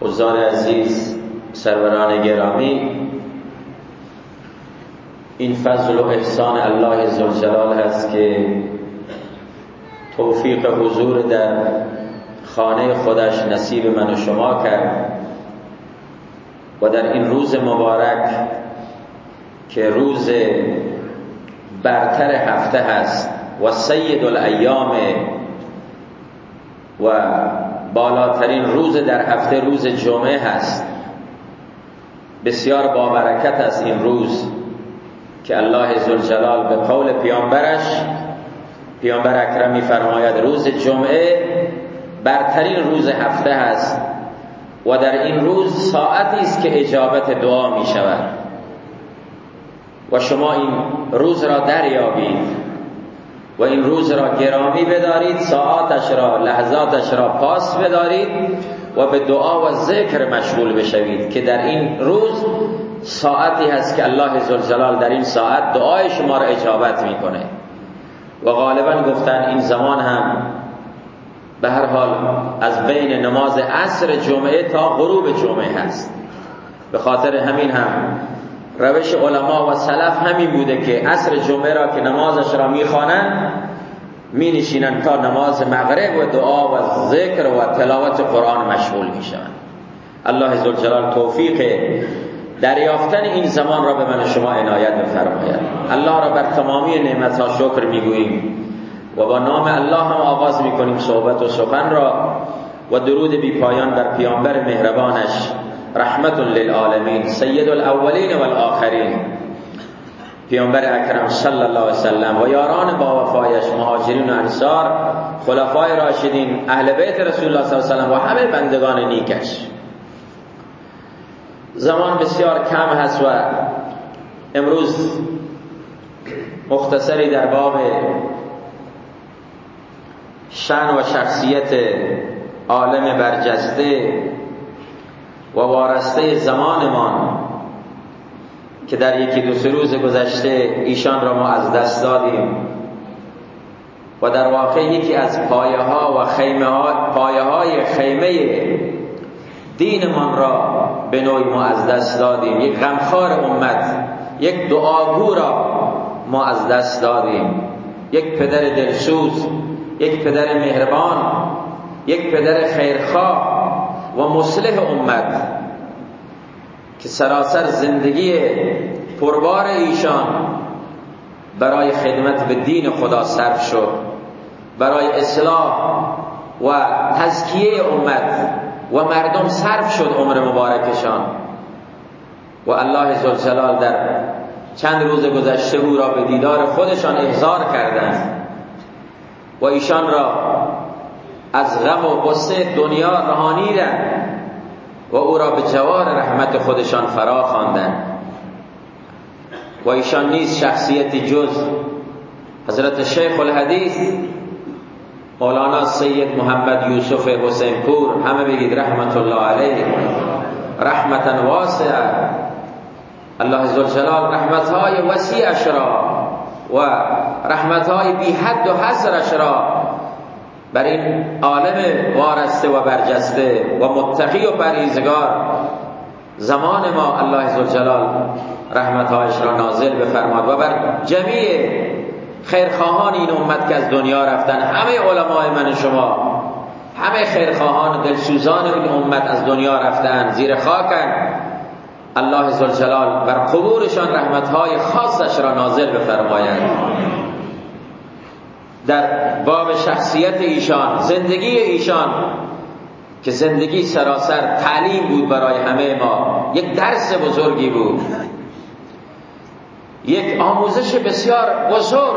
حضار عزیز سروران گرامی این فضل و احسان الله زلجلال هست که توفیق حضور در خانه خودش نصیب من و شما کرد و در این روز مبارک که روز برتر هفته هست و سید الایام و بالاترین روز در هفته روز جمعه هست. بسیار بابرکت است این روز که الله زلجلال به قول پیامبرش پیامبر اکرم میفرماید روز جمعه برترین روز هفته هست و در این روز ساعتی است که اجابت دعا می شود و شما این روز را دریابید. و این روز را گرامی بدارید ساعاتش را لحظاتش را پاس بدارید و به دعا و ذکر مشغول بشوید که در این روز ساعتی هست که الله زلجلال در این ساعت دعای شما را اجابت می‌کنه. و غالبا گفتن این زمان هم به هر حال از بین نماز عصر جمعه تا غروب جمعه هست. به خاطر همین هم روش علما و سلف همین بوده که عصر جمعه را که نمازش را می‌خوانند می نشینن تا نماز مغرب و دعا و ذکر و تلاوت قرآن مشغول می شوند الله زلجلال توفیق دریافتن این زمان را به من شما عنایت بفرماید. الله را بر تمامی نعمت ها شکر می‌گوییم و با نام الله هم آغاز می‌کنیم صحبت و سخن را و درود بی پایان بر پیامبر مهربانش. رحمت للعالمین سید الاولین والآخرین. پیامبر اکرم صلی الله علیه وسلم و یاران با وفایش مهاجرین و انصار خلفای راشدین اهل بیت رسول الله صلی الله علیه وسلم و همه بندگان نیکش. زمان بسیار کم هست و امروز مختصری در باب شن و شخصیت عالم برجسته و وارسته زمانمان که در یکی دو سه روز گذشته ایشان را ما از دست دادیم و در واقع یکی از پایه ها و خیمه ها پایه های خیمه دینمان را به نوعی ما از دست دادیم. یک غمخوار امت یک دعاگو را ما از دست دادیم. یک پدر دلسوز یک پدر مهربان یک پدر خیرخواه و مصلح امت که سراسر زندگی پربار ایشان برای خدمت به دین خدا صرف شد برای اصلاح و تزکیه امت و مردم صرف شد عمر مبارکشان. و الله زلجلال در چند روز گذشته او را به دیدار خودشان احضار کردند. و ایشان را از غم و غصه دنیا رهانیدند و او را به جوار رحمت خودشان فرا خواندند و ایشان نیز شخصیت جز حضرت شیخ الحدیث مولانا سید محمد یوسف حسین پور همه بگید رحمت الله علیه رحمتا واسعه. الله زلجلال رحمتهای وسیعش را و رحمتهای بی حد و حصرش را بر این عالم وارسته و برجسته و متقی و پریزگار زمان ما الله زلجلال رحمتهایش را نازل بفرماد و بر جمیع خیرخواهان این امت که از دنیا رفتن همه علمای من شما همه خیرخواهان دلسوزان این امت از دنیا رفتن زیر خاکن. الله زلجلال بر قبورشان رحمتهای خاصش را نازل بفرماید. در باب شخصیت ایشان زندگی ایشان که زندگی سراسر تعلیم بود برای همه ما. یک درس بزرگی بود. یک آموزش بسیار بزرگ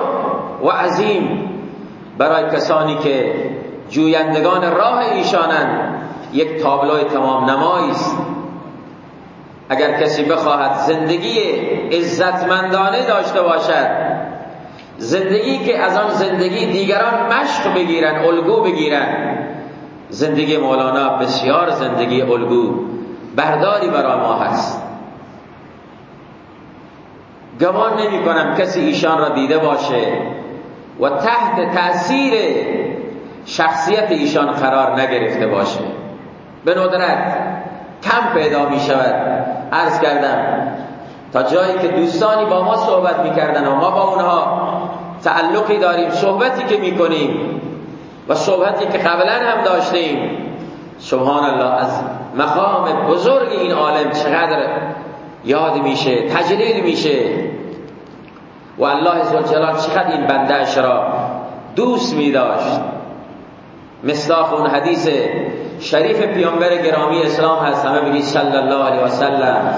و عظیم برای کسانی که جویندگان راه ایشانند. یک تابلوی تمام نمایی است. اگر کسی بخواهد زندگی عزتمندانه داشته باشد زندگی که از آن زندگی دیگران مشق بگیرن الگو بگیرن. زندگی مولانا بسیار زندگی الگو برداری برای ما هست. گمان نمی کنم کسی ایشان را دیده باشه و تحت تاثیر شخصیت ایشان قرار نگرفته باشه. به ندرت کم پیدا می شود. عرض کردم تا جایی که دوستانی با ما صحبت می‌کردن و ما با اونها تعلقی داریم صحبتی که می‌کنیم و صحبتی که قبلا هم داشتیم. سبحان الله از مقام بزرگ این عالم چقدر یاد میشه تجلیل میشه. و الله زلجلال چقدر این بندهش را دوست میداشت. مصداق اون حدیث شریف پیامبر گرامی اسلام هست همه بگید صلی الله علیه و سلم.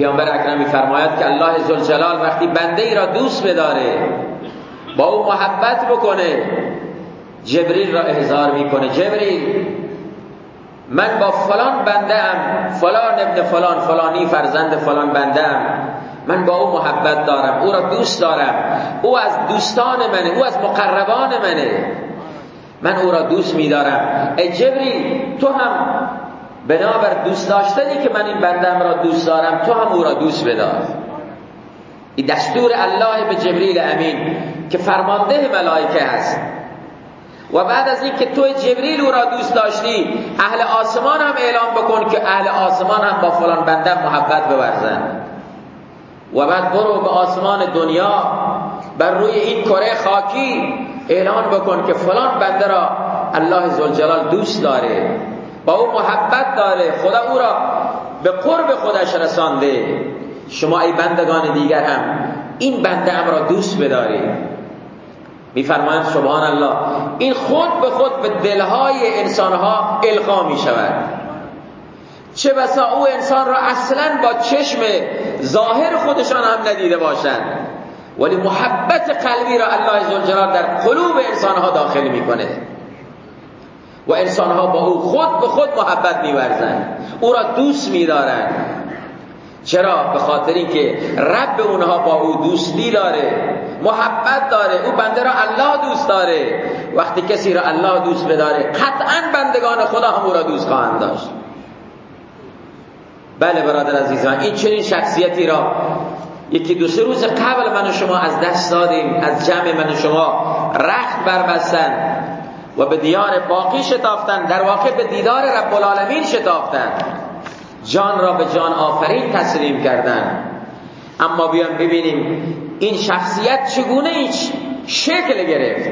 پیامبر اکرم میفرماید که الله زلجلال وقتی بنده ای را دوست بداره با او محبت بکنه جبریل را احضار می‌کنه. جبریل من با فلان بنده ام فلان ابن فلان فلانی فرزند فلان بنده ام من با او محبت دارم او را دوست دارم او از دوستان منه او از مقربان منه من او را دوست میدارم. ای جبریل تو هم بنابر دوست داشتنی که من این بندم را دوست دارم تو هم او را دوست بدار این دستور الله به جبریل امین که فرمانده ملائکه هست. و بعد از این که تو جبریل او را دوست داشتی اهل آسمان هم اعلام بکن که اهل آسمان هم با فلان بنده محبت بورزن. و بعد برو به آسمان دنیا بر روی این کره خاکی اعلان بکن که فلان بنده را الله زلجلال دوست داره. با او محبت داره خدا او را به قرب خودش رسانده. شما ای بندگان دیگر هم این بنده ام را دوست بدارید میفرمایند سبحان الله این خود به خود به دلهای انسانها القا می شود چه بسا او انسان را اصلا با چشم ظاهر خودشان هم ندیده باشند ولی محبت قلبی را الله عزوجل در قلوب انسانها داخل می‌کنه و انسانها با او خود به خود محبت میورزند او را دوست میدارند چرا؟ به خاطر اینکه رب اونها با او دوستی داره محبت داره او بنده را الله دوست داره. وقتی کسی را الله دوست بداره قطعا بندگان خدا هم او را دوست خواهند داشت. بله برادر عزیزان این چنین شخصیتی را یکی دو سه روز قبل من و شما از دست دادیم از جمع من و شما رخت بربستن. و به دیار باقی شتافتن در واقع به دیدار رب العالمین شتافتن. جان را به جان آفرین تسلیم کردن. اما بیان ببینیم این شخصیت چگونه ایچ شکل گرفت.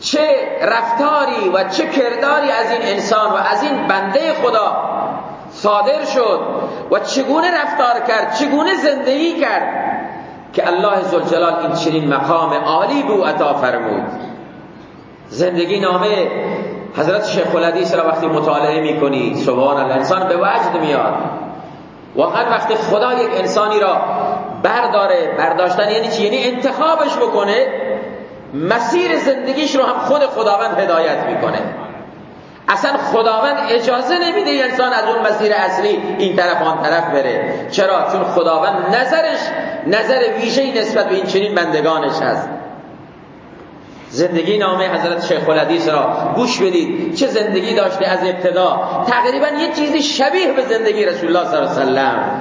چه رفتاری و چه کرداری از این انسان و از این بنده خدا صادر شد و چگونه رفتار کرد چگونه زندگی کرد که الله زلجلال این چنین مقام عالی بو عطا فرمود. زندگی نامه حضرت شیخ الحدیث را وقتی مطالعه می‌کنی سبحان الله انسان به وجد میاد واقعا وقتی خدا یک انسانی را برداره برداشتن یعنی چی؟ یعنی انتخابش بکنه مسیر زندگیش رو هم خود خداوند هدایت می‌کنه اصلا خداوند اجازه نمیده انسان از اون مسیر اصلی این طرف آن طرف بره چرا؟ چون خداوند نظرش نظر ویژه‌ای نسبت به این چنین بندگانش هست زندگی نامه حضرت شیخ الحدیث را گوش بدید. چه زندگی داشته از ابتدا. تقریبا یه چیزی شبیه به زندگی رسول الله صلی الله علیه وسلم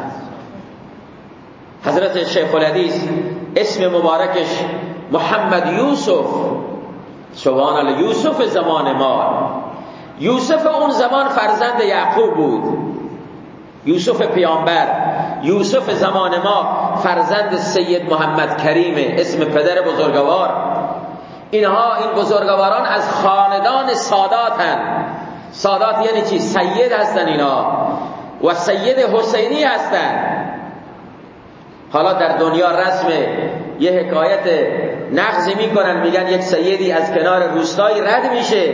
حضرت شیخ الحدیث اسم مبارکش محمد یوسف. سبحان الله یوسف زمان ما. یوسف اون زمان فرزند یعقوب بود. یوسف پیامبر. یوسف زمان ما فرزند سید محمد کریم اسم پدر بزرگوار. اینها این بزرگواران از خاندان سادات هن سادات یعنی چی؟ سید هستن اینا. و سید حسینی هستن. حالا در دنیا رسم یه حکایت نقضی می‌کنن میگن یک سیدی از کنار روستایی رد میشه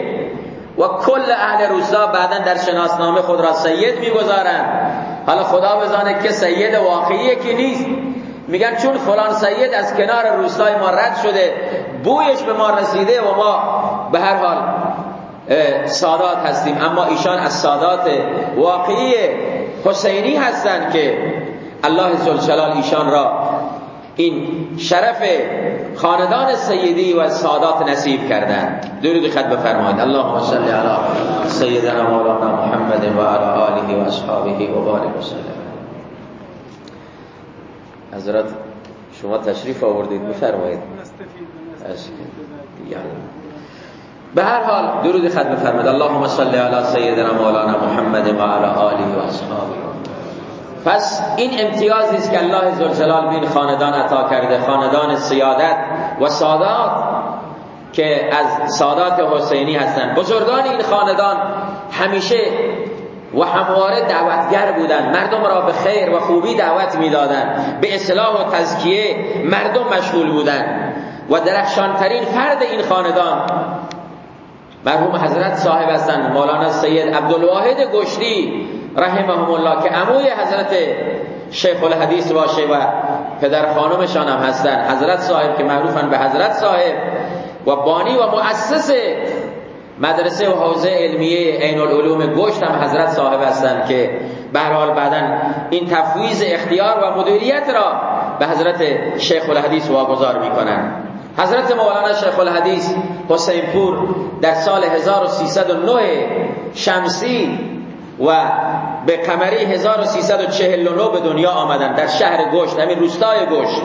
و کل اهل روستا بعدا در شناسنامه خود را سید می‌گذارن. حالا خدا بزانه که سید واقعی که نیست. میگن چون فلان سید از کنار روستای ما رد شده بویش به ما رسیده و ما به هر حال سادات هستیم. اما ایشان از سادات واقعی حسینی هستند که الله زلجلال ایشان را این شرف خاندان سیدی و سادات نصیب کردن درود خط بفرمایید. اللهم صل علی سیدنا مولانا محمد و علی آله و اصحابه و بارک وسلم حضرت شما تشریف آوردید بفرمایید. به هر حال درود خط بفرمد اللهم صل علی سیدنا مولانا محمد و علی آله و اصحابه. پس این امتیازی است که الله ذوالجلال به این خاندان عطا کرده خاندان سیادت و سادات که از سادات حسینی هستند بزرگان این خاندان همیشه و همواره دعوتگر بودند. مردم را به خیر و خوبی دعوت می‌دادند. به اصلاح و تزکیه مردم مشغول بودند. و درخشانترین فرد این خاندان مرحوم حضرت صاحب هستند مولانا سید عبدالواحد گشتی رحمهم الله که عموی حضرت شیخ الحدیث باشه و پدر خانمشان هم هستند. حضرت صاحب که معروفن به حضرت صاحب و بانی و مؤسس مدرسه و حوزه علمیه عین العلوم گشت هم حضرت صاحب هستند که به حال بعدا این تفویض اختیار و مدیریت را به حضرت شیخ الحدیث واگذار می‌کنند. حضرت مولانا شیخ الحدیث حسین پور در سال 1309 شمسی و به قمری 1349 به دنیا آمدن در شهر گشت همین روستای گشت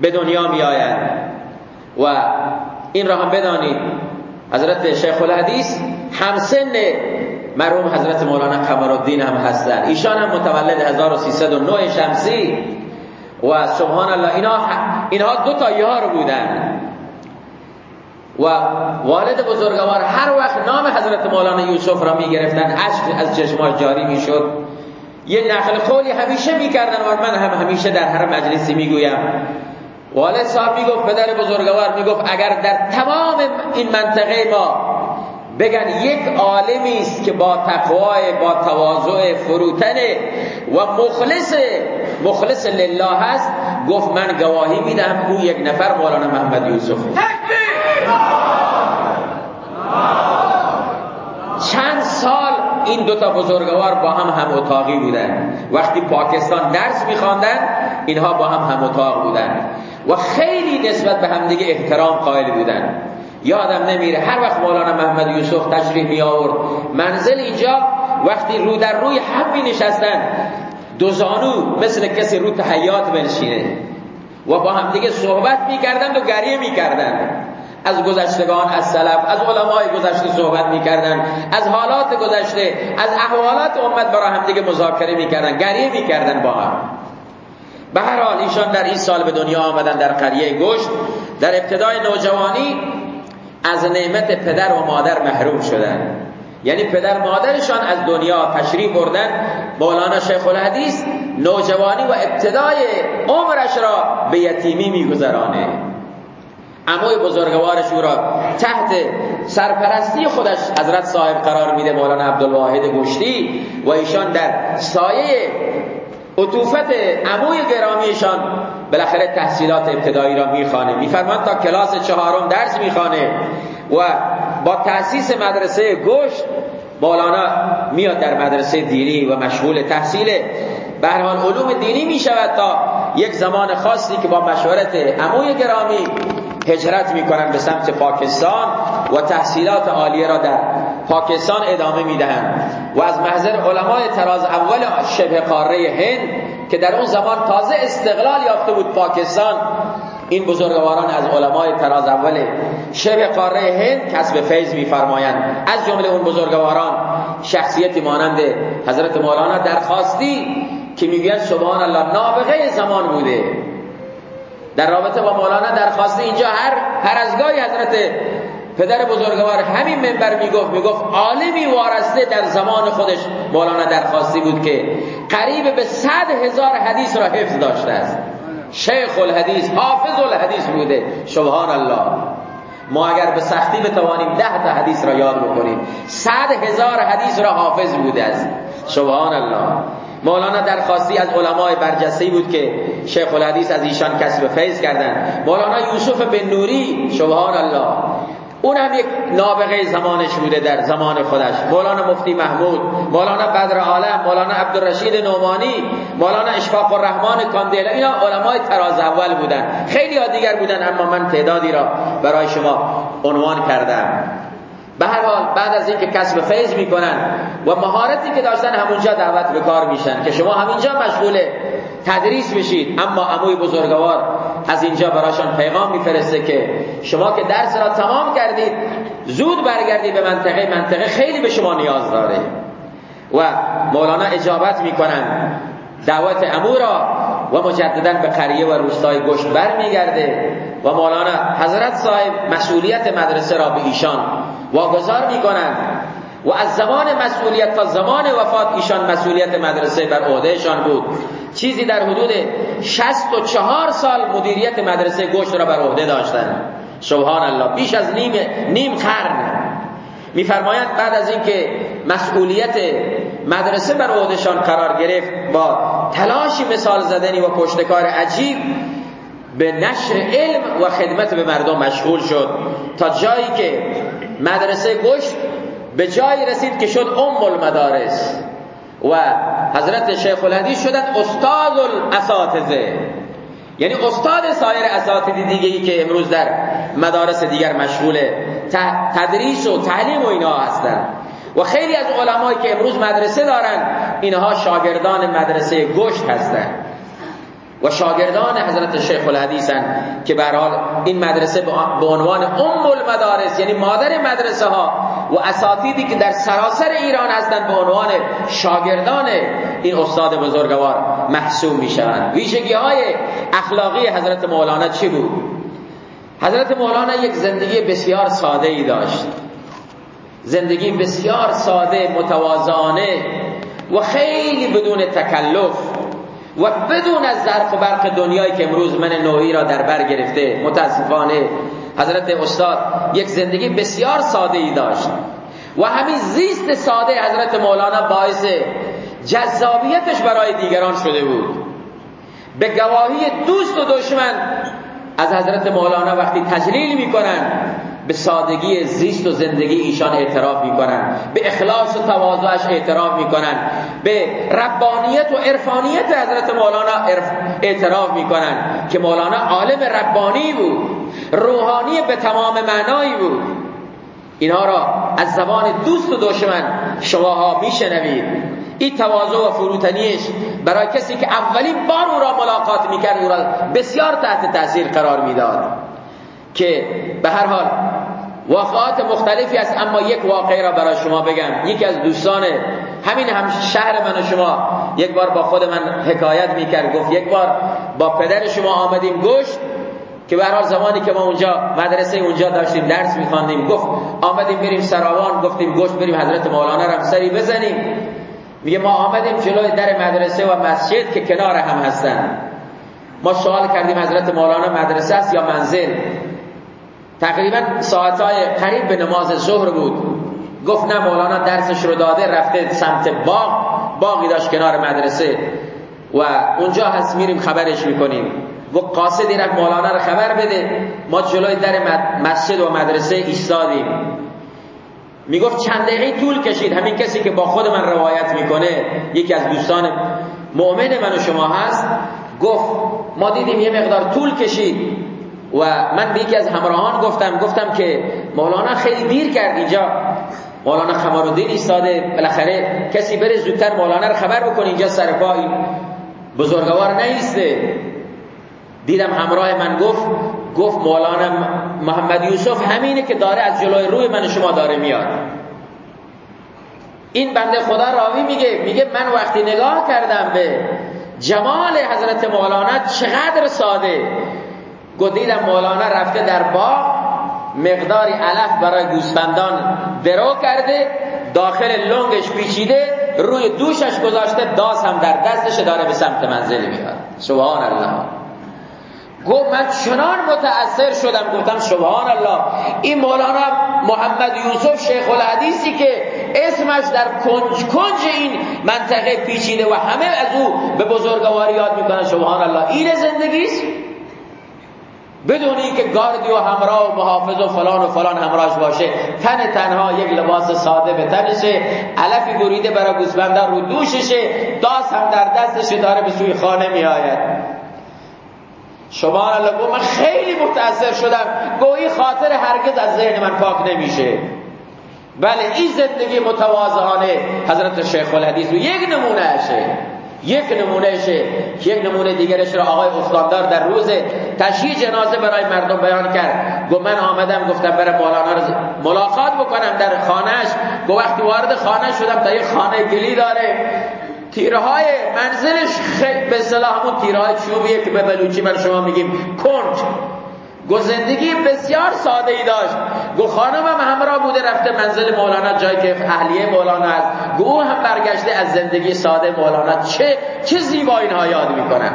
به دنیا می آیند و این را هم بدانید حضرت شیخ الحدیث همسن مرحوم حضرت مولانا قمرالدین هم هستند ایشان هم متولد 1309 شمسی. و سبحان الله اینا اینها دو تا یار بودن. و والد بزرگوار هر وقت نام حضرت مولانا یوسف را می گرفتن اشک از چشماش جاری می شد یه نقل قولی همیشه می‌کردن و من هم همیشه در هر مجلسی می‌گویم. والد صاحب می‌گفت پدر بزرگوار می‌گفت اگر در تمام این منطقه ما بگن یک عالمی است که با تقوای با تواضع فروتنه و مخلص مخلص لله هست گفت من گواهی میدم او یک نفر مولانا محمد یوسف چند سال این دوتا بزرگوار با هم هم اتاقی بودن. وقتی پاکستان درس میخواندن اینها با هم هم اتاق بودن. و خیلی نسبت به همدیگه احترام قائل بودن. یادم نمیره هر وقت مولانا محمد یوسف تشریف می آورد منزل اینجا وقتی رو در روی هم می نشستن دو زانو مثل کسی رو تحیات بنشینه و با هم دیگه صحبت می‌کردند و گریه می‌کردند. از گذشتگان از سلف از علمای گذشته صحبت می‌کردن از حالات گذشته از احوالات امت برای هم دیگه مذاکره می‌کردن گریه می‌کردن با هم. به هر حال ایشان در این سال به دنیا آمدن در قریه گشت. در ابتدای نوجوانی از نعمت پدر و مادر محروم شدن. یعنی پدر مادرشان از دنیا تشریف بردن. مولانا شیخ الحدیث نوجوانی و ابتدای عمرش را به یتیمی میگذرانه. عموی بزرگوارش او را تحت سرپرستی خودش حضرت صاحب قرار میده مولانا عبدالواحد گشتی. و ایشان در سایه عطوفت عموی گرامیشان بالاخره تحصیلات ابتدایی را می‌خوانه. میفرمان تا کلاس چهارم درس می‌خوانه و با تأسیس مدرسه گشت مولانا میاد در مدرسه دینی و مشغول تحصیل به علوم دینی می شود تا یک زمان خاصی که با مشورت عموی گرامی هجرت می‌کنن به سمت پاکستان و تحصیلات عالیه را در پاکستان ادامه می‌دهند. و از محضر علمای تراز اول شبه قاره هند که در اون زمان تازه استقلال یافته بود پاکستان این بزرگواران از علمای تراز اول شبه قاره هند کسب فیض میفرمایند. از جمله اون بزرگواران شخصیتی مانند حضرت مولانا درخواستی که می‌گوید سبحان الله نابغه زمان بوده. در رابطه با مولانا درخواستی اینجا هر هر از گاهی حضرت پدر بزرگوار همین منبر می‌گفت می‌گفت عالمی وارسته در زمان خودش مولانا درخواستی بود که قریب به صد هزار حدیث را حفظ داشته است. شیخ الحدیث حافظ الحدیث بوده. سبحان الله. ما اگر به سختی بتوانیم ده تا حدیث را یاد بکنیم صد هزار حدیث را حافظ بوده است. سبحان الله. مولانا درخواستی از علمای برجسته بود که شیخ الحدیث از ایشان کسب فیض کردند. مولانا یوسف بن نوری سبحان الله. اون هم یک نابغه زمانش بوده در زمان خودش. مولانا مفتی محمود مولانا بدر عالم مولانا عبدالرشید نومانی مولانا اشفاق الرحمن کاندیل اینا علمای تراز اول بودن. خیلی ها دیگر بودن اما من تعدادی را برای شما عنوان کردم. به هر حال بعد از اینکه کسب فیض می‌کنن و مهارتی که داشتن همونجا دعوت به کار میشن که شما همینجا مشغول تدریس بشید. اما عموی بزرگوار از اینجا براشان پیغام میفرسته که شما که درس را تمام کردید زود برگردی به منطقه منطقه خیلی به شما نیاز داره. و مولانا اجابت می‌کنن دعوت امو را و مجددا به قریه و روستای گشت برمیگرده و مولانا حضرت صاحب مسئولیت مدرسه را به ایشان واگذار می‌کنند و از زمان مسئولیت تا زمان وفات ایشان مسئولیت مدرسه بر عهدهشان بود. چیزی در حدود 64 سال مدیریت مدرسه گشت را بر عهده داشتند سبحان الله بیش از نیم نیم قرن. میفرمایند بعد از اینکه مسئولیت مدرسه بر عهدهشان قرار گرفت با تلاشی مثال زدنی و پشتکار عجیب به نشر علم و خدمت به مردم مشغول شد. تا جایی که مدرسه گشت به جایی رسید که شد ام المدارس. و حضرت شیخ الحدیث شدن استاد الاساتذه یعنی استاد سایر اساتید دیگه ای که امروز در مدارس دیگر مشغول تدریس و تعلیم و اینها هستند و خیلی از علمایی که امروز مدرسه دارن اینها شاگردان مدرسه گشت هستند و شاگردان حضرت شیخ الحدیثن که به حال این مدرسه به عنوان ام المدارس یعنی مادر مدرسه ها و اساتیدی که در سراسر ایران هستند به عنوان شاگردان این استاد بزرگوار محسوب می شوند ویژگی های اخلاقی حضرت مولانا چی بود؟ حضرت مولانا یک زندگی بسیار ساده ای داشت. زندگی بسیار ساده متواضعانه و خیلی بدون تکلف. و بدون از ظرف و برق دنیایی که امروز من نوعی را در بر گرفته متاسفانه حضرت استاد یک زندگی بسیار ساده ای داشت. و همین زیست ساده حضرت مولانا باعث جذابیتش برای دیگران شده بود. به گواهی دوست و دشمن از حضرت مولانا وقتی تجلیل می‌کنن به سادگی زیست و زندگی ایشان اعتراف می‌کنن به اخلاص و تواضعش اعتراف می‌کنن به ربانیت و عرفانیت حضرت مولانا اعتراف می‌کنن که مولانا عالم ربانی بود. روحانی به تمام معنایی بود. اینها را از زبان دوست و دشمن شماها میشنوید. این تواضع و فروتنیش برای کسی که اولین بار او را ملاقات می‌کرد او را بسیار تحت تاثیر قرار می‌داد. که به هر حال واقعات مختلفی است اما یک واقعی را برای شما بگم. یکی از دوستان همین هم شهر من و شما یک بار با خود من حکایت می‌کرد. گفت یک بار با پدر شما آمدیم گشت که به حال زمانی که ما اونجا مدرسه اونجا داشتیم درس میخواندیم. گفت آمدیم بریم سراوان. گفتیم گشت بریم حضرت مولانا را سری بزنیم. میگه ما آمدیم جلوی در مدرسه و مسجد که کنار هم هستن. ما سوال کردیم حضرت مولانا مدرسه است یا منزل؟ تقریبا ساعتهای قریب به نماز ظهر بود. گفت نه مولانا درسش رو داده رفته سمت باغ باقی داشت کنار مدرسه. و اونجا هست میریم خبرش می‌کنیم. و قاصدی رفت مولانا رو خبر بده. ما جلوی در مسجد و مدرسه ایستادیم. می‌گفت چند دقیقه طول کشید. همین کسی که با خود من روایت می‌کنه یکی از دوستان مؤمن من و شما هست گفت ما دیدیم یه مقدار طول کشید. و من به یکی از همراهان گفتم گفتم که مولانا خیلی دیر کرد اینجا. مولانا خمارالدین ایستاده بالاخره کسی بره زودتر مولانا رو خبر بکنه اینجا سر پا بزرگوار نیسته. دیدم همراه من گفت گفت مولانا محمد یوسف همینه که داره از جلوی روی من شما داره میاد. این بنده خدا راوی میگه میگه من وقتی نگاه کردم به جمال حضرت مولانا چقدر ساده. دیدم مولانا رفته در باغ مقداری علف برای گوسفندان درو کرده داخل لنگش پیچیده روی دوشش گذاشته داس هم در دستش داره به سمت منزل میاد. سبحان الله. گفت من چنان متأثر شدم گفتم سبحان الله. این مولانا محمد یوسف شیخ الحدیثی که اسمش در کنج کنج این منطقه پیچیده و همه از او به بزرگواری یاد می‌کنن. سبحان الله. این زندگیست بدون اینکه گاردی و همراه و محافظ و فلان و فلان همراهش باشه. تن تنها یک لباس ساده به تنشه. علفی بریده برای گوسفندان رو دوششه. داس هم در دستش داره به سوی خانه می آید شما الله من خیلی متاثر شدم. گویی خاطر هرگز از ذهن من پاک نمیشه. بله این زندگی متواضعانه حضرت شیخ الحدیث و یک نمونه اشه. یک نمونهشه یک نمونه دیگرش را آقای افتاندار در روز تشییع جنازه برای مردم بیان کرد. گفت من آمدم گفتم برای مولانا رو ملاقات بکنم در خانهش گفت وقتی وارد خانه شدم تا یک خانه گلی داره. تیرهای منزلش خیلی به صلاح همون تیرهای چوبیه که به بلوچی من شما میگیم کنج. گو زندگی بسیار ساده ای داشت. گو خانمم همراه بوده رفته منزل مولانا جایی که اهلیه مولانا است. گو هم برگشته از زندگی ساده مولانا. چه چه زیبا اینها یاد می‌کنن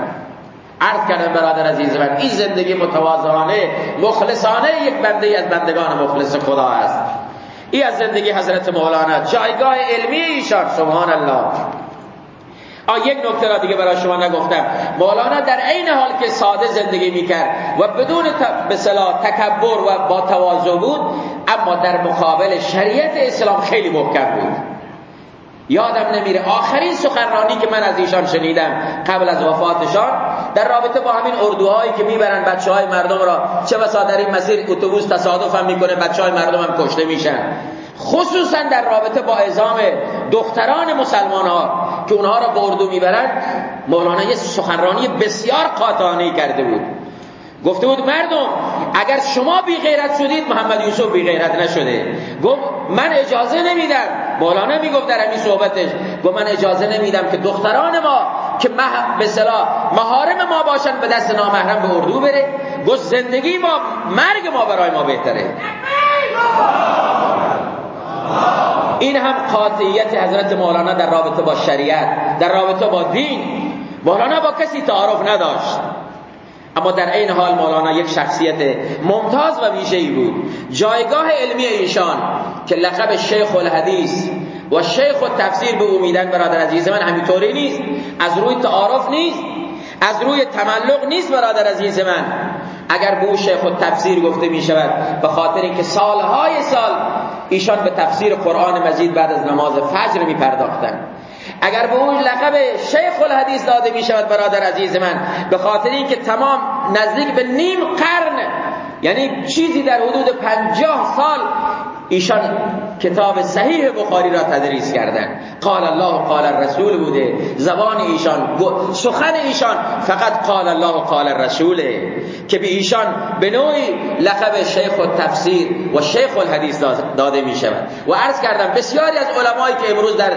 عرض کردم برادر عزیز من این زندگی متواضعانه مخلصانه یک بنده از بندگان مخلص خدا است. این از زندگی حضرت مولانا جایگاه علمی ایشان سبحان الله. آ یک نکته را دیگه برای شما نگفتم. مولانا در عین حال که ساده زندگی می‌کرد و بدون به تکبر و با تواضع بود اما در مقابل شریعت اسلام خیلی محکم بود. یادم نمیره آخرین سخنرانی که من از ایشان شنیدم قبل از وفاتشان. در رابطه با همین اردوهایی که می‌برن بچه های مردم را چه بسا در این مسیر اتوبوس تصادف هم می‌کنه بچه های مردم هم کشته میشن. خصوصا در رابطه با ازام دختران مسلمان ها که اونها را به می‌برند مولانا یه سخنرانی بسیار قاطعانه کرده بود. گفته بود مردم اگر شما بی غیرت شدید محمد یوسف بی غیرت نشده. گفت من اجازه نمیدم. مولانا می‌گفت در همین صحبتش گفت من اجازه نمیدم که دختران ما که به صلاح مهارم ما باشن به دست نامحرم به اردو بره. گفت زندگی ما مرگ ما برای ما بهتره. این هم قاطعیت حضرت مولانا در رابطه با شریعت در رابطه با دین. مولانا با کسی تعارف نداشت. اما در این حال مولانا یک شخصیت ممتاز و ویژه‌ای بود. جایگاه علمی ایشان که لقب شیخ الحدیث و شیخ التفسیر به امیدن برادر عزیز من همینطوری نیست. از روی تعارف نیست. از روی تملق نیست برادر عزیز من. اگر به شیخ التفسیر گفته می شود به خاطر اینکه سالهای سال ایشان به تفسیر قرآن مجید بعد از نماز فجر می پرداختن اگر به اون لقب شیخ الحدیث داده می شود برادر عزیز من به خاطر اینکه تمام نزدیک به نیم قرن یعنی چیزی در حدود پنجاه سال ایشان کتاب صحیح بخاری را تدریس کردن قال الله قال الرسول بوده. زبان ایشان سخن ایشان فقط قال الله قال الرسول. که به ایشان به نوعی لقب شیخ التفسیر و شیخ الحدیث داده می شود. و عرض کردم بسیاری از علمایی که امروز در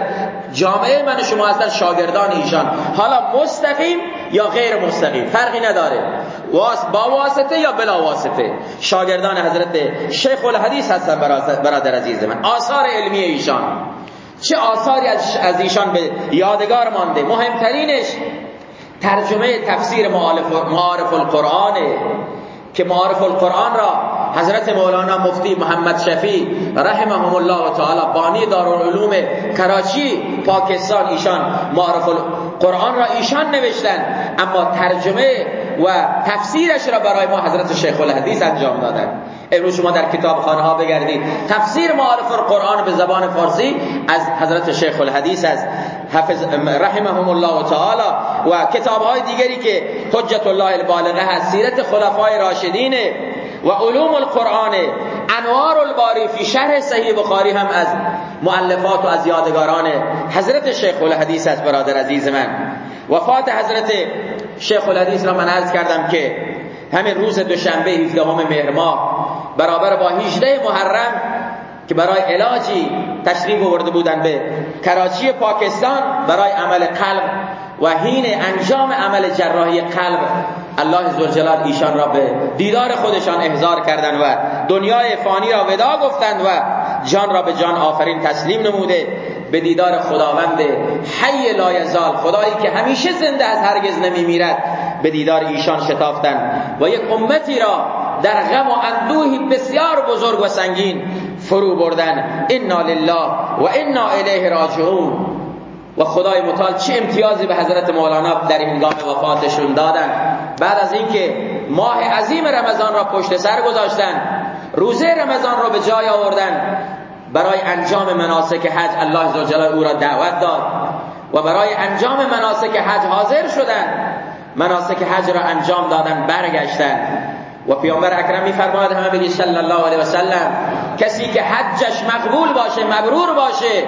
جامعه من شما هستن شاگردان ایشان. حالا مستقیم یا غیر مستقیم؟ فرقی نداره. با واسطه یا بلا واسطه؟ شاگردان حضرت شیخ الحدیث هستن برادر عزیز من. آثار علمی ایشان. چه آثاری از ایشان به یادگار مانده؟ مهمترینش ترجمه تفسیر معارف القرآن که معارف القرآن را حضرت مولانا مفتی محمد شفی رحمهم الله تعالی بانی دارالعلوم کراچی پاکستان ایشان معارف القرآن را ایشان نوشتن اما ترجمه و تفسیرش را برای ما حضرت شیخ الحدیث انجام دادن امروز شما در کتابخانه ها بگردید. تفسیر معارف القرآن به زبان فارسی از حضرت شیخ الحدیث از حفظ رحمهم الله تعالی و کتاب های دیگری که حجت الله البالغه هست. سیرت خلفای راشدین و علوم القرآن انوار الباری فی شرح صحیح بخاری هم از مؤلفات و از یادگاران حضرت شیخ الحدیث است برادر عزیز من. وفات حضرت شیخ الحدیث را من عرض کردم که همین روز دوشنبه 17 مهر ماه برابر با 18 محرم که برای علاجی تشریف آورده بودن به کراچی پاکستان برای عمل قلب و حین انجام عمل جراحی قلب الله زلجلال ایشان را به دیدار خودشان احضار کردند و دنیای فانی را ودا گفتند و جان را به جان آفرین تسلیم نموده به دیدار خداوند حی لایزال خدایی که همیشه زنده از هرگز نمی میرد به دیدار ایشان شتافتند و یک امتی را در غم و اندوهی بسیار بزرگ و سنگین فرو بردن. انا لله و انا الیه راجعون. و خدای متعال چه امتیازی به حضرت مولانا در هنگام وفاتشون دادن. بعد از اینکه ماه عظیم رمضان را پشت سر گذاشتن روزه رمضان را به جای آوردن برای انجام مناسک حج الله عزوجل او را دعوت داد و برای انجام مناسک حج حاضر شدن مناسک حج را انجام دادن برگشتن. و پیامبر اکرم میفرماید همه بگی صلی الله علیه و کسی که حجش مقبول باشه مبرور باشه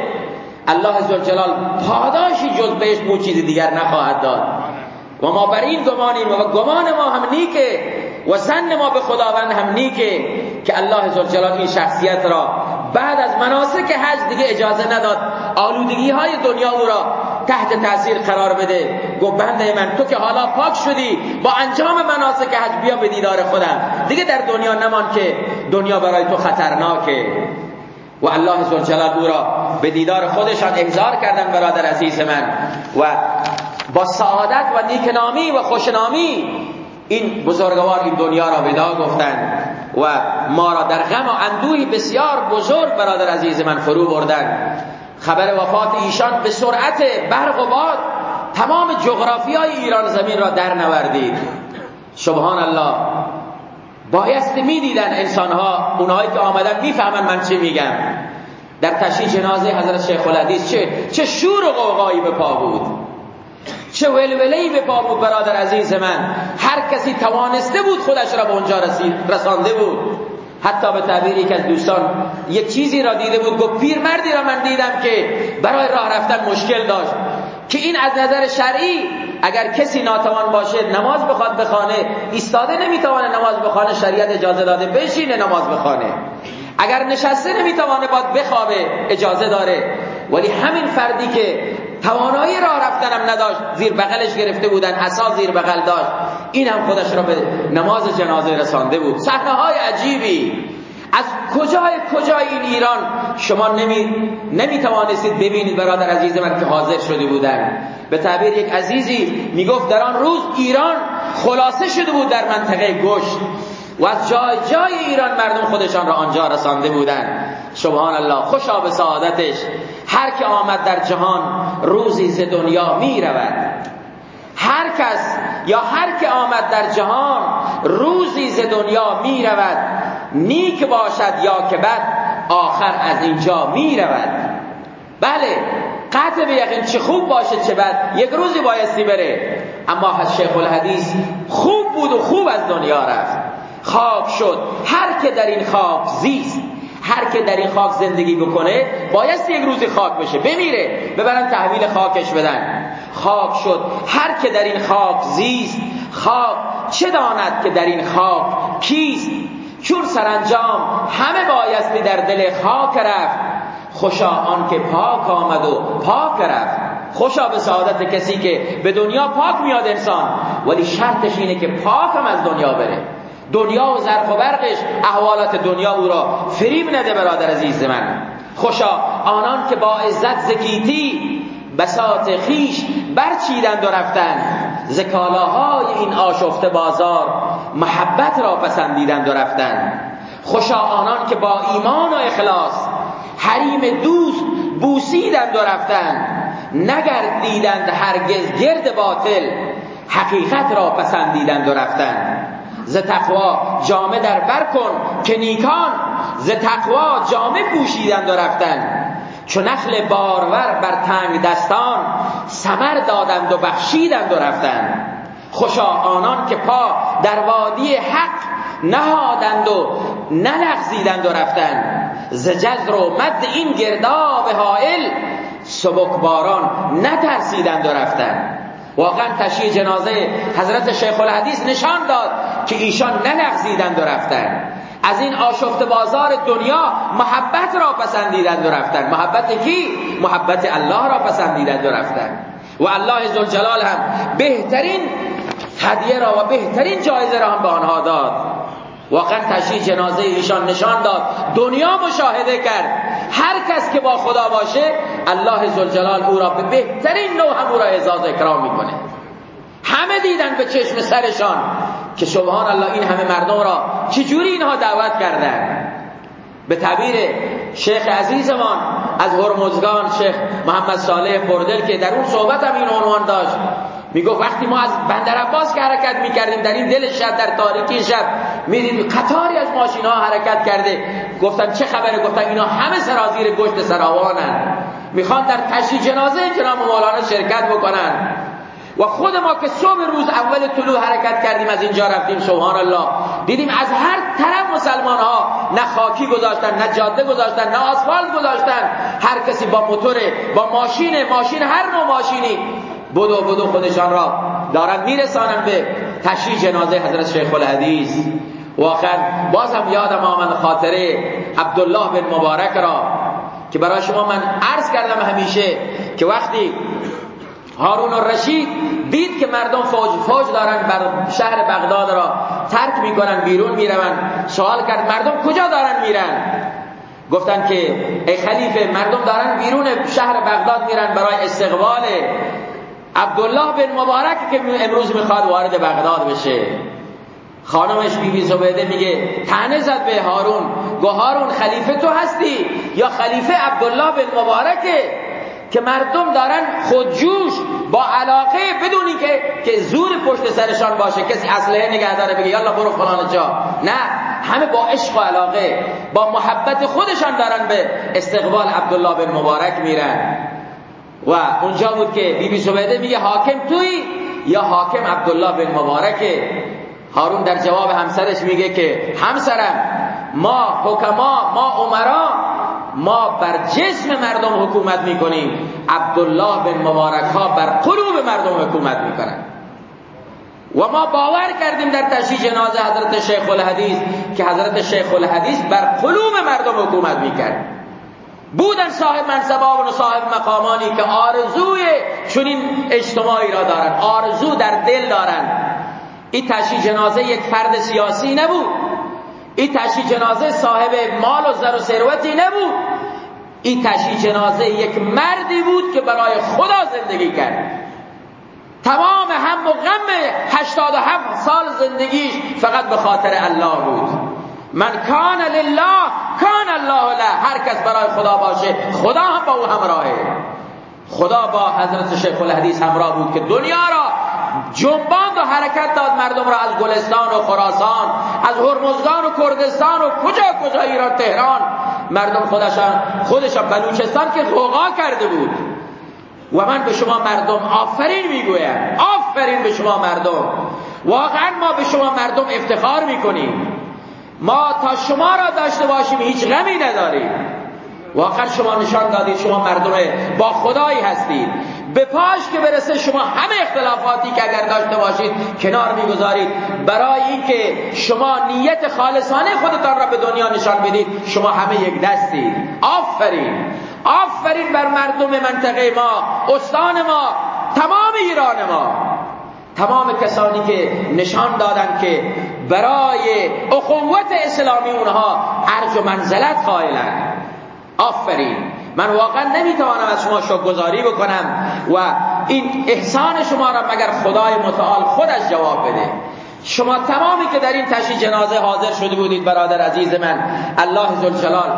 الله زلجلال پاداشی جز بهش مو چیزی دیگر نخواهد داد. و ما بر این گمانیم و گمان ما هم نیکه و زن ما به خداوند هم نیکه که الله زلجلال این شخصیت را بعد از مناسک حج دیگه اجازه نداد. آلودگی های دنیا او را تحت تاثیر قرار بده. گفت بنده من تو که حالا پاک شدی با انجام مناسک حج بیا به دیدار خودم. دیگه در دنیا نمان که دنیا برای تو خطرناکه. و الله زلجلال او را به دیدار خودشان احضار کردن برادر عزیز من. و با سعادت و نیکنامی و خوشنامی این بزرگوار این دنیا را ودا گفتند و ما را در غم و اندوهی بسیار بزرگ برادر عزیز من فرو بردن خبر وفات ایشان به سرعت برق و باد تمام های ایران زمین را در نوردید. سبحان الله. بایست می‌دیدن انسان ها اونهایی که آمدن می‌فهمن من چه میگم. در تشییع جنازه حضرت شیخ الحدیث چه چه شور و قوقایی به پا بود. چه ولوله‌ای به پا بود برادر عزیز من. هر کسی توانسته بود خودش را به اونجا رسانده بود. حتی به تعبیر یک از دوستان یک چیزی را دیده بود گفت پیرمردی را من دیدم که برای راه رفتن مشکل داشت. که این از نظر شرعی اگر کسی ناتوان باشه نماز بخواد بخانه ایستاده نمی‌توانه نماز بخانه شریعت اجازه داده بشینه نماز بخانه اگر نشسته نمی‌توانه باید بخوابه اجازه داره. ولی همین فردی که توانایی راه رفتنم نداشت. زیر بغلش گرفته بودن عصا زیر بغل داشت. این هم خودش را به نماز جنازه رسانده بود. صحنه های عجیبی. از کجای کجای این ایران شما نمی, نمی توانستید ببینید برادر عزیز من که حاضر شده بودن. به تعبیر یک عزیزی می‌گفت در آن روز ایران خلاصه شده بود در منطقه گشت و از جای جای ایران مردم خودشان را آنجا رسانده بودند. سبحان الله خوشا به سعادتش. هر که آمد در جهان روزی ز دنیا می رود. هر کس یا هر که آمد در جهان روزی ز دنیا می رود. نیک باشد یا که بد آخر از اینجا می رود. بله قطع به یقین چه خوب باشه چه بد یک روزی بایستی بره. اما شیخ الحدیث خوب بود و خوب از دنیا رفت. خاک شد. هر که در این خاک زیست. هر که در این خاک زندگی بکنه باید یک روزی خاک بشه. بمیره. ببرن تحویل خاکش بدن. خاک شد. هر که در این خاک زیست خاک چه داند که در این خاک کیست؟ چون سرانجام همه بایستی در دل خاک رفت. خوشا آن که پاک آمد و پاک رفت. خوشا به سعادت کسی که به دنیا پاک میاد انسان. ولی شرطش اینه که پاک هم از دنیا بره. دنیا و ظرف و برقش احوالات دنیا او را فریب نده برادر عزیز من. خوشا آنان که با عزت زکیتی بساط خیش برچیدند و رفتند. زکالاهای این آشفته بازار محبت را پسندیدند و رفتند. خوشا آنان که با ایمان و اخلاص حریم دوست بوسیدند و رفتند. نگردیدند هرگز گرد باطل حقیقت را پسندیدند و رفتند. ز تقوا جامه در بر کن که نیکان. ز تقوا جامه پوشیدند و رفتند. چو نخل بارور بر تنگ دستان سمر دادند و بخشیدند و رفتند. خوشا آنان که پا در وادی حق نهادند و نلغزیدند و رفتند. ز جزر و مد این گرداب حائل سبک باران نترسیدند و رفتند. واقعا تشییع جنازه حضرت شیخ الحدیث نشان داد که ایشان نلغزیدند و رفتند از این آشفت بازار دنیا محبت را پسندیدند و رفتند محبت کی؟ محبت الله را پسندیدند و رفتند و الله زلجلال هم بهترین هدیه را و بهترین جایزه را هم به آنها داد. واقعا تشییع جنازه ایشان نشان داد. دنیا مشاهده کرد. هر کس که با خدا باشه الله زلجلال او را به بهترین نوع هم او را اعزاز اکرام می‌کنه همه دیدن به چشم سرشان. که سبحان الله این همه مردم را چجوری اینها دعوت کردن؟ به تعبیر شیخ عزیزمان از هرمزگان شیخ محمد صالح پردل که در اون صحبت هم این عنوان داشت. می‌گفت وقتی ما از بندر عباس که حرکت می‌کردیم در این دل شب در تاریکی شب می‌دید قطاری از ماشین ها حرکت کرده. گفتن چه خبره؟ گفتن اینا همه سرازیر گشت سراوانن. می‌خوان در تشییع جنازه جناب مولانا شرکت بکنن. و خود ما که صبح روز اول طلوع حرکت کردیم از اینجا رفتیم. سبحان الله. دیدیم از هر طرف مسلمان ها نه خاکی گذاشتن نه جاده گذاشتن نه آسفالت گذاشتن. هر کسی با موتور با ماشین ماشین هر نوع ماشینی. بدو بدو خودشان را دارن میرسانن به تشییع جنازه حضرت شیخ الحدیث. و باز هم یادم آمد خاطره عبدالله بن مبارک را که برای شما من عرض کردم همیشه که وقتی هارون الرشید دید که مردم فوج فوج دارن بر شهر بغداد را ترک می‌کنن بیرون میرون سوال کرد مردم کجا دارن میرن؟ گفتن که ای خلیفه مردم دارن بیرون شهر بغداد میرن برای استقبال عبدالله بن مبارک که امروز می‌خواد وارد بغداد بشه. خانمش بیبی زبیده میگه تنه زد به هارون. گو هارون خلیفه تو هستی؟ یا خلیفه عبدالله بن مبارکه؟ که مردم دارن خودجوش با علاقه بدونی که که زور پشت سرشان باشه کسی اسلحه نگه داره بگه یالا برو فلان جا. نه همه با عشق و علاقه با محبت خودشان دارن به استقبال عبدالله بن مبارک میرن. و اونجا بود که بیبی بی زبیده میگه حاکم توی؟ یا حاکم عبدالله بن مبارکه. هارون در جواب همسرش میگه که همسرم ما حکما ما عمرا ما بر جسم مردم حکومت می‌کنیم. عبدالله بن مبارک ها بر قلوب مردم حکومت می‌کنن. و ما باور کردیم در تشییع جنازه حضرت شیخ الحدیث که حضرت شیخ الحدیث بر قلوب مردم حکومت می‌کرد. بودن صاحب منصبان و صاحب مقامانی که آرزوی چنین اجتماعی را دارن آرزو در دل دارن. این تشییع جنازه یک فرد سیاسی نبود. این تشییع جنازه صاحب مال و زر و ثروتی نبود. این تشییع جنازه یک مردی بود که برای خدا زندگی کرد. تمام هم و غم 87 سال زندگیش فقط به خاطر الله بود. من کان لله کان الله له. هر کس برای خدا باشه خدا هم با او همراهه خدا با حضرت شیخ الحدیث همراه بود که دنیا را جنباند و حرکت داد مردم را از گلستان و خراسان از هرمزگان و کردستان و کجا کجا ایران تهران. مردم خودشان خودشان بلوچستان که غوغا کرده بود. و من به شما مردم آفرین می‌گویم آفرین به شما مردم. واقعا ما به شما مردم افتخار می‌کنیم. ما تا شما را داشته باشیم هیچ غمی نداریم. واقعا شما نشان دادید شما مردم با خدایی هستید. به پاش که برسه شما همه اختلافاتی که اگر داشته باشید کنار می‌گذارید. برای اینکه شما نیت خالصانه خودتان را به دنیا نشان بدید شما همه یک دستید. آفرین! آفرین بر مردم منطقه ما استان ما تمام ایران ما. تمام کسانی که نشان دادن که برای اخوت اسلامی اونها عرض و منزلت قائلن. آفرین! من واقعا نمی‌توانم از شما شکرگزاری بکنم و این احسان شما را مگر خدای متعال خودش جواب بده. شما تمامی که در این تشی جنازه حاضر شده بودید برادر عزیز من الله ذوالجلال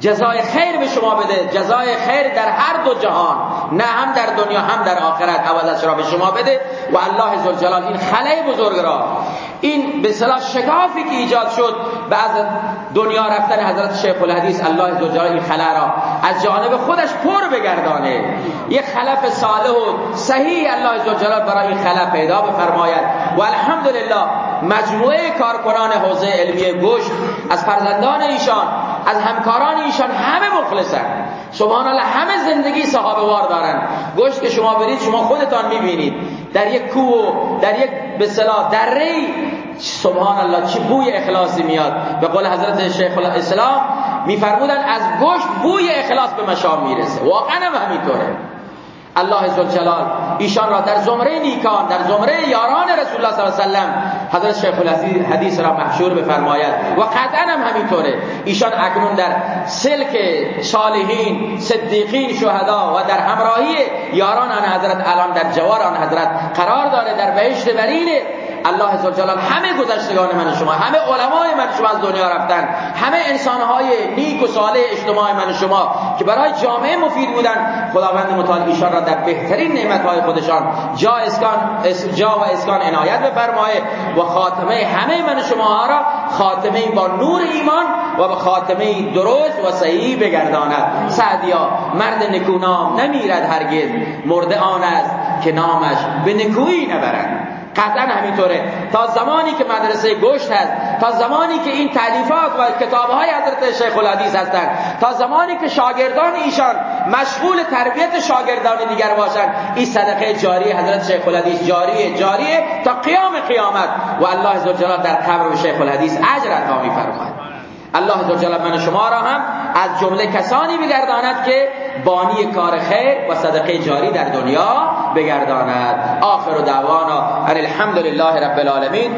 جزای خیر به شما بده جزای خیر در هر دو جهان نه هم در دنیا هم در آخرت عوضش را به شما بده و الله ذوالجلال این خلای بزرگ را این به صلاح شکافی که ایجاد شد بعد دنیا رفتن حضرت شیخ الحدیث الله ذوالجلال این خلا را از جانب خودش پر بگردانه. یک خلف صالح و صحیح الله ذوالجلال برای این خلا پیدا بفرماید. و الحمدلله مجموعه کارکنان حوزه علمی گشت. از فرزندان ایشان از همکاران ایشان همه مخلصن. سبحان الله همه زندگی صحابه وار دارن. گوشت که شما برید شما خودتان می‌بینید. در یک کوه در یک به صلاح دره سبحان الله چه بوی اخلاصی میاد. به قول حضرت شیخ الاسلام میفرمودن از گوشت بوی اخلاص به مشام می‌رسه. واقعا هم همینطوره. الله ذوالجلال ایشان را در زمره نیکان در زمره یاران رسول الله صلی الله علیه و سلم حضرت شیخ الحدیث را محشور بفرماید. و قطعا هم همینطوره. ایشان اکنون در سلک صالحین صدیقین شهدا و در همراهی یاران آن حضرت الان در جوار آن حضرت قرار داره در بهشت برینه الله عزوجل همه گذشتگان من شما همه علمای من شما از دنیا رفتن همه انسانهای نیک و صالح اجتماع من شما که برای جامعه مفید بودن خداوند متعال ایشان را در بهترین نعمتهای خودشان جا اسکان جا و اسکان عنایت بفرمایه و خاتمه همه من شما را خاتمه با نور ایمان و به خاتمه درست و صحیح بگرداند. سعدیا مرد نکونام نمیرد هرگز مرده آن است که نامش به نکویی نبرند قطعا همینطوره. تا زمانی که مدرسه گشت هست تا زمانی که این تعلیفات و کتابهای حضرت شیخ الحدیث هستند تا زمانی که شاگردان ایشان مشغول تربیت شاگردان دیگر باشند این صدقه جاری حضرت شیخ الحدیث جاریه جاریه تا قیام قیامت. و الله عزوجل در قبر شیخ الحدیث اجر عطا می‌فرماید الله عزوجل من شما را هم از جمله کسانی بگرداند که بانی کار خیر و صدقه جاری در دنیا بگرداند. آخر دعوانا ان الحمد لله رب العالمین.